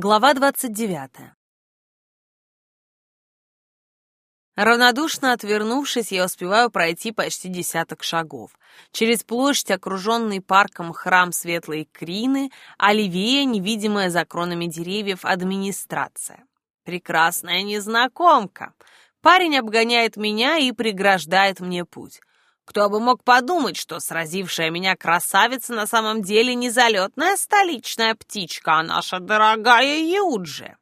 Глава 29. Равнодушно отвернувшись, я успеваю пройти почти десяток шагов. Через площадь, окруженный парком храм Светлой Крины, а невидимая за кронами деревьев, администрация. Прекрасная незнакомка. Парень обгоняет меня и преграждает мне путь. Кто бы мог подумать, что сразившая меня красавица на самом деле не залетная столичная птичка, а наша дорогая Юджи.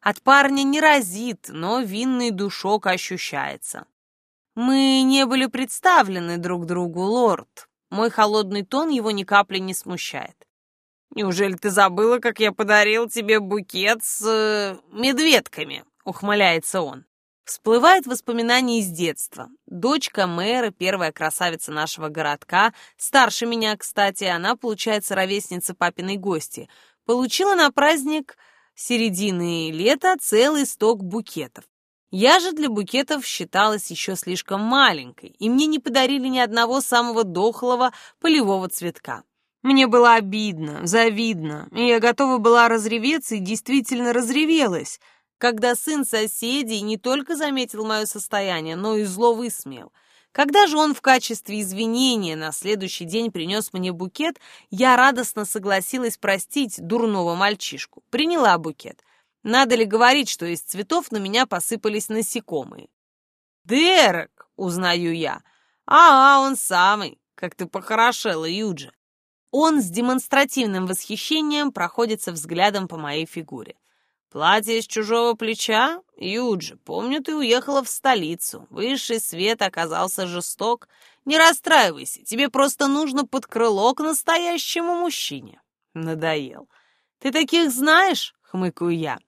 От парня не разит, но винный душок ощущается. Мы не были представлены друг другу, лорд. Мой холодный тон его ни капли не смущает. «Неужели ты забыла, как я подарил тебе букет с... Э, медведками?» — ухмыляется он. Всплывает воспоминание из детства. Дочка мэра, первая красавица нашего городка, старше меня, кстати, она, получается, ровесница папиной гости, получила на праздник середины лета целый сток букетов. Я же для букетов считалась еще слишком маленькой, и мне не подарили ни одного самого дохлого полевого цветка. Мне было обидно, завидно, и я готова была разреветься и действительно разревелась — когда сын соседей не только заметил мое состояние, но и зло высмеял. Когда же он в качестве извинения на следующий день принес мне букет, я радостно согласилась простить дурного мальчишку. Приняла букет. Надо ли говорить, что из цветов на меня посыпались насекомые? «Дерек!» — узнаю я. «А, он самый! Как ты похорошела, Юджи!» Он с демонстративным восхищением проходится взглядом по моей фигуре. Платье с чужого плеча? Юджи, помню, ты уехала в столицу. Высший свет оказался жесток. Не расстраивайся, тебе просто нужно под крыло к настоящему мужчине. Надоел. Ты таких знаешь? Хмыкаю я.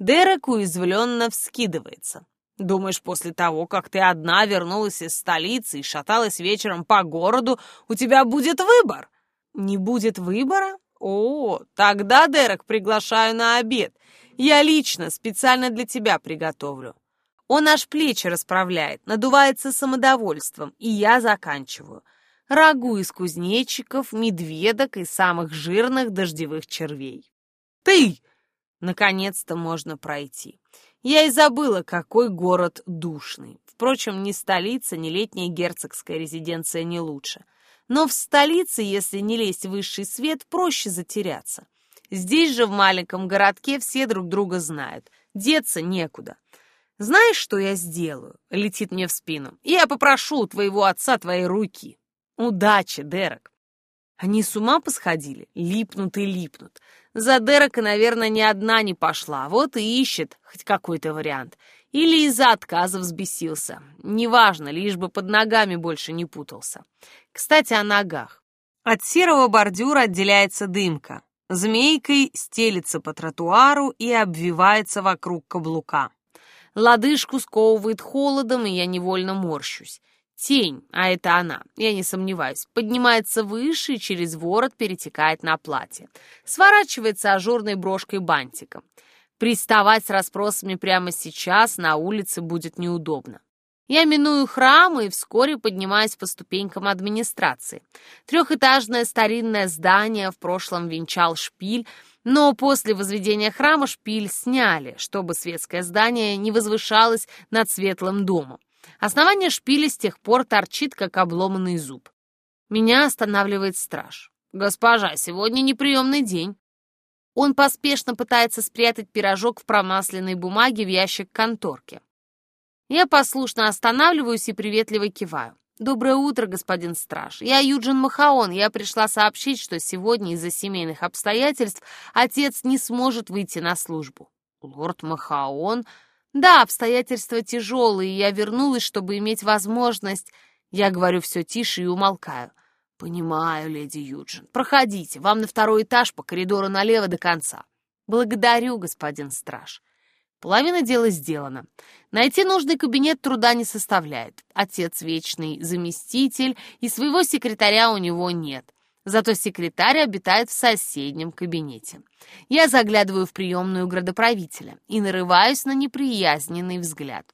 Дерек уязвленно вскидывается. Думаешь, после того, как ты одна вернулась из столицы и шаталась вечером по городу, у тебя будет выбор? Не будет выбора? О, тогда, Дерек, приглашаю на обед. Я лично специально для тебя приготовлю. Он аж плечи расправляет, надувается самодовольством, и я заканчиваю. Рагу из кузнечиков, медведок и самых жирных дождевых червей. Ты! Наконец-то можно пройти. Я и забыла, какой город душный. Впрочем, ни столица, ни летняя герцогская резиденция не лучше. Но в столице, если не лезть в высший свет, проще затеряться. Здесь же, в маленьком городке, все друг друга знают. Деться некуда. Знаешь, что я сделаю? Летит мне в спину. Я попрошу у твоего отца твоей руки. Удачи, Дерек. Они с ума посходили? Липнут и липнут. За Дерека, наверное, ни одна не пошла. Вот и ищет хоть какой-то вариант. Или из-за отказа взбесился. Неважно, лишь бы под ногами больше не путался. Кстати, о ногах. От серого бордюра отделяется дымка. Змейкой стелится по тротуару и обвивается вокруг каблука. Лодыжку сковывает холодом, и я невольно морщусь. Тень, а это она, я не сомневаюсь, поднимается выше и через ворот перетекает на платье. Сворачивается ажурной брошкой бантиком. Приставать с расспросами прямо сейчас на улице будет неудобно. Я миную храм и вскоре поднимаюсь по ступенькам администрации. Трехэтажное старинное здание в прошлом венчал шпиль, но после возведения храма шпиль сняли, чтобы светское здание не возвышалось над светлым домом. Основание шпиля с тех пор торчит, как обломанный зуб. Меня останавливает страж. «Госпожа, сегодня неприемный день». Он поспешно пытается спрятать пирожок в промасленной бумаге в ящик конторки. Я послушно останавливаюсь и приветливо киваю. «Доброе утро, господин страж. Я Юджин Махаон. Я пришла сообщить, что сегодня из-за семейных обстоятельств отец не сможет выйти на службу». «Лорд Махаон?» «Да, обстоятельства тяжелые, я вернулась, чтобы иметь возможность...» Я говорю все тише и умолкаю. «Понимаю, леди Юджин. Проходите. Вам на второй этаж по коридору налево до конца». «Благодарю, господин страж». Половина дела сделана. Найти нужный кабинет труда не составляет. Отец вечный заместитель, и своего секретаря у него нет. Зато секретарь обитает в соседнем кабинете. Я заглядываю в приемную градоправителя и нарываюсь на неприязненный взгляд.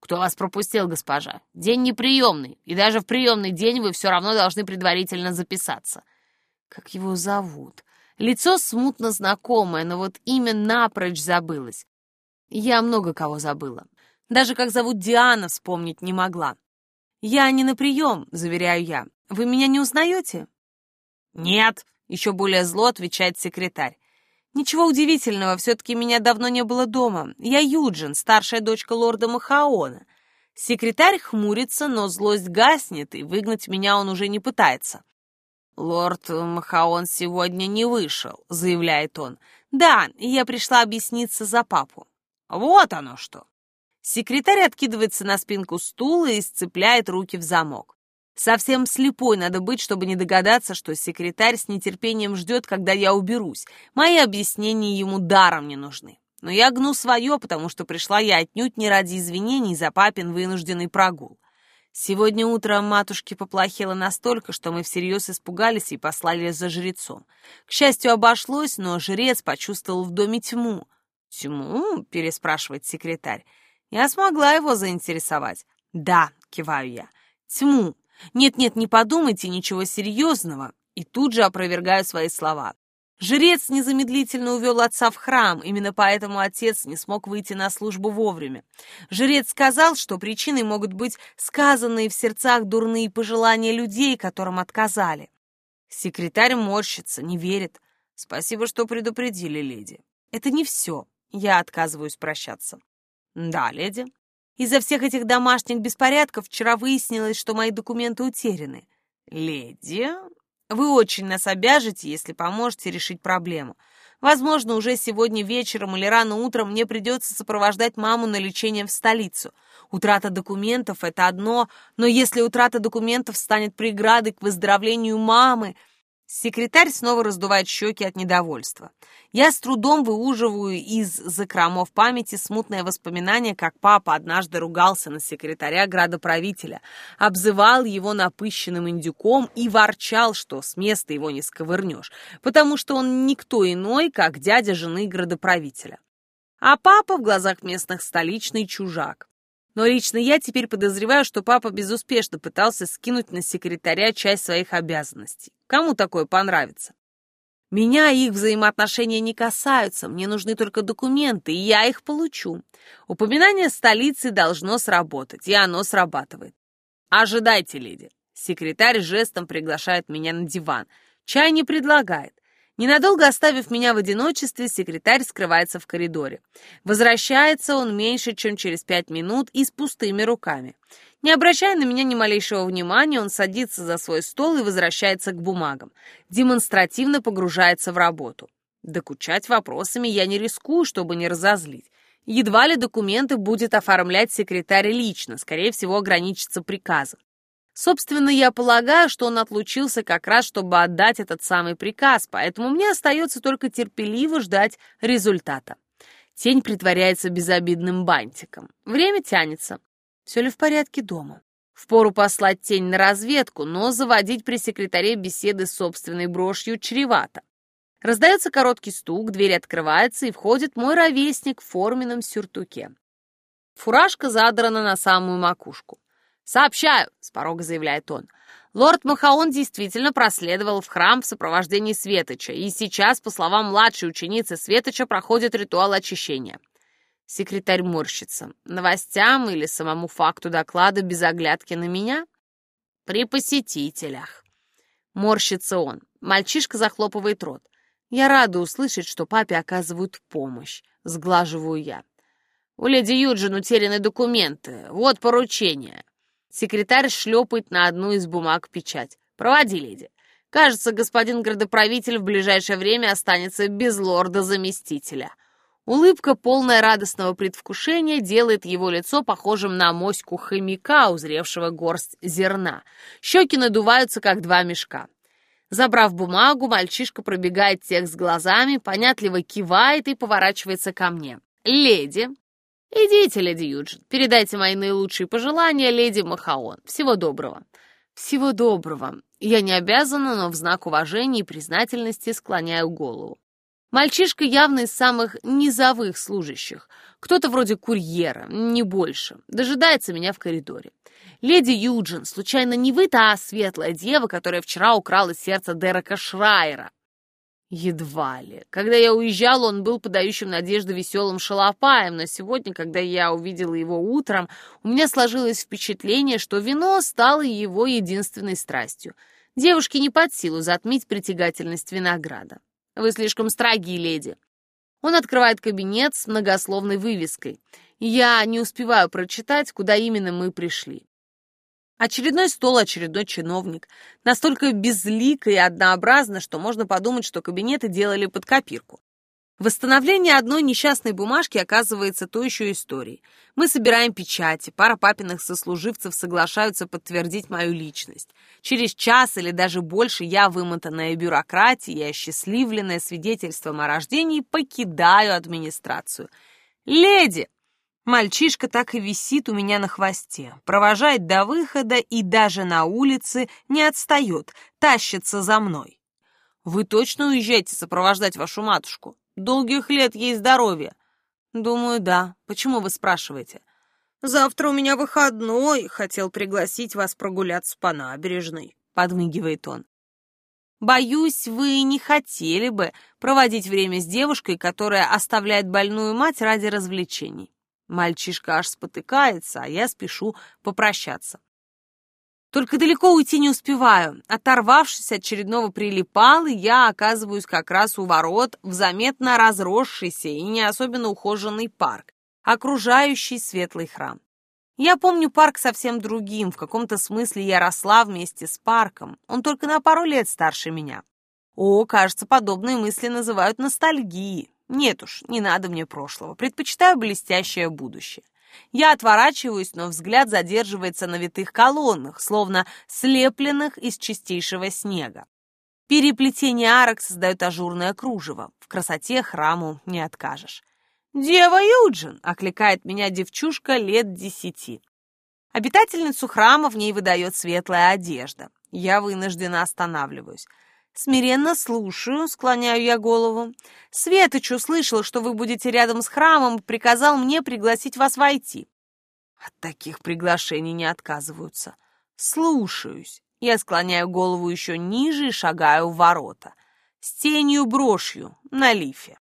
«Кто вас пропустил, госпожа? День неприемный, и даже в приемный день вы все равно должны предварительно записаться». «Как его зовут?» Лицо смутно знакомое, но вот имя напрочь забылось. Я много кого забыла. Даже как зовут Диана вспомнить не могла. «Я не на прием», — заверяю я. «Вы меня не узнаете?» «Нет», — еще более зло отвечает секретарь. «Ничего удивительного, все-таки меня давно не было дома. Я Юджин, старшая дочка лорда Махаона. Секретарь хмурится, но злость гаснет, и выгнать меня он уже не пытается. «Лорд Махаон сегодня не вышел», — заявляет он. «Да, я пришла объясниться за папу». «Вот оно что!» Секретарь откидывается на спинку стула и сцепляет руки в замок. Совсем слепой надо быть, чтобы не догадаться, что секретарь с нетерпением ждет, когда я уберусь. Мои объяснения ему даром не нужны. Но я гну свое, потому что пришла я отнюдь не ради извинений за папин вынужденный прогул. Сегодня утром матушке поплохело настолько, что мы всерьез испугались и послали за жрецом. К счастью, обошлось, но жрец почувствовал в доме тьму. «Тьму?» — переспрашивает секретарь. Я смогла его заинтересовать. «Да», — киваю я, — «тьму. Нет-нет, не подумайте ничего серьезного». И тут же опровергаю свои слова. Жрец незамедлительно увел отца в храм, именно поэтому отец не смог выйти на службу вовремя. Жрец сказал, что причиной могут быть сказанные в сердцах дурные пожелания людей, которым отказали. Секретарь морщится, не верит. Спасибо, что предупредили, леди. Это не все. Я отказываюсь прощаться. Да, леди. Из-за всех этих домашних беспорядков вчера выяснилось, что мои документы утеряны. Леди, вы очень нас обяжете, если поможете решить проблему. Возможно, уже сегодня вечером или рано утром мне придется сопровождать маму на лечение в столицу. Утрата документов — это одно, но если утрата документов станет преградой к выздоровлению мамы, Секретарь снова раздувает щеки от недовольства. Я с трудом выуживаю из закромов памяти смутное воспоминание, как папа однажды ругался на секретаря градоправителя, обзывал его напыщенным индюком и ворчал, что с места его не сковырнешь, потому что он никто иной, как дядя жены градоправителя. А папа в глазах местных столичный чужак. Но лично я теперь подозреваю, что папа безуспешно пытался скинуть на секретаря часть своих обязанностей. Кому такое понравится? Меня их взаимоотношения не касаются, мне нужны только документы, и я их получу. Упоминание столицы должно сработать, и оно срабатывает. Ожидайте, леди. Секретарь жестом приглашает меня на диван. Чай не предлагает. Ненадолго оставив меня в одиночестве, секретарь скрывается в коридоре. Возвращается он меньше, чем через пять минут и с пустыми руками. Не обращая на меня ни малейшего внимания, он садится за свой стол и возвращается к бумагам. Демонстративно погружается в работу. Докучать вопросами я не рискую, чтобы не разозлить. Едва ли документы будет оформлять секретарь лично, скорее всего, ограничится приказом. Собственно, я полагаю, что он отлучился как раз, чтобы отдать этот самый приказ, поэтому мне остается только терпеливо ждать результата. Тень притворяется безобидным бантиком. Время тянется. Все ли в порядке дома? Впору послать тень на разведку, но заводить при секретаре беседы с собственной брошью чревато. Раздается короткий стук, дверь открывается, и входит мой ровесник в форменном сюртуке. Фуражка задрана на самую макушку. «Сообщаю!» — с порога заявляет он. «Лорд Махаон действительно проследовал в храм в сопровождении Светоча, и сейчас, по словам младшей ученицы Светоча, проходит ритуал очищения». Секретарь морщится. «Новостям или самому факту доклада без оглядки на меня?» «При посетителях». Морщится он. Мальчишка захлопывает рот. Я рада услышать, что папе оказывают помощь. Сглаживаю я. У леди Юджин утеряны документы. Вот поручение. Секретарь шлепает на одну из бумаг печать. «Проводи, леди. Кажется, господин градоправитель в ближайшее время останется без лорда-заместителя». Улыбка, полная радостного предвкушения, делает его лицо похожим на моську хомяка, узревшего горсть зерна. Щеки надуваются, как два мешка. Забрав бумагу, мальчишка пробегает текст глазами, понятливо кивает и поворачивается ко мне. «Леди, «Идите, леди Юджин, передайте мои наилучшие пожелания леди Махаон. Всего доброго». «Всего доброго. Я не обязана, но в знак уважения и признательности склоняю голову. Мальчишка явно из самых низовых служащих. Кто-то вроде курьера, не больше. Дожидается меня в коридоре. Леди Юджин, случайно не вы та светлая дева, которая вчера украла сердце Дерека Шрайера?» Едва ли. Когда я уезжал, он был подающим надежды веселым шалопаем, но сегодня, когда я увидела его утром, у меня сложилось впечатление, что вино стало его единственной страстью. Девушке не под силу затмить притягательность винограда. Вы слишком строги, леди. Он открывает кабинет с многословной вывеской. Я не успеваю прочитать, куда именно мы пришли. Очередной стол, очередной чиновник. Настолько безлико и однообразно, что можно подумать, что кабинеты делали под копирку. Восстановление одной несчастной бумажки оказывается то еще историей. Мы собираем печати, пара папиных сослуживцев соглашаются подтвердить мою личность. Через час или даже больше я, вымотанная бюрократией и осчастливленная свидетельством о рождении, покидаю администрацию. «Леди!» Мальчишка так и висит у меня на хвосте, провожает до выхода и даже на улице не отстает, тащится за мной. «Вы точно уезжаете сопровождать вашу матушку? Долгих лет ей здоровья!» «Думаю, да. Почему вы спрашиваете?» «Завтра у меня выходной, хотел пригласить вас прогуляться по набережной», — подмигивает он. «Боюсь, вы не хотели бы проводить время с девушкой, которая оставляет больную мать ради развлечений. Мальчишка аж спотыкается, а я спешу попрощаться. Только далеко уйти не успеваю. Оторвавшись от очередного прилипала, я оказываюсь как раз у ворот в заметно разросшийся и не особенно ухоженный парк, окружающий светлый храм. Я помню парк совсем другим, в каком-то смысле я росла вместе с парком, он только на пару лет старше меня. О, кажется, подобные мысли называют ностальгией. Нет уж, не надо мне прошлого. Предпочитаю блестящее будущее. Я отворачиваюсь, но взгляд задерживается на витых колоннах, словно слепленных из чистейшего снега. Переплетение арок создает ажурное кружево. В красоте храму не откажешь. «Дева Юджин!» — окликает меня девчушка лет десяти. Обитательницу храма в ней выдает светлая одежда. Я вынуждена останавливаюсь. «Смиренно слушаю», — склоняю я голову. «Светоч услышал, что вы будете рядом с храмом, приказал мне пригласить вас войти». От таких приглашений не отказываются. «Слушаюсь». Я склоняю голову еще ниже и шагаю в ворота. С тенью брошью на лифе.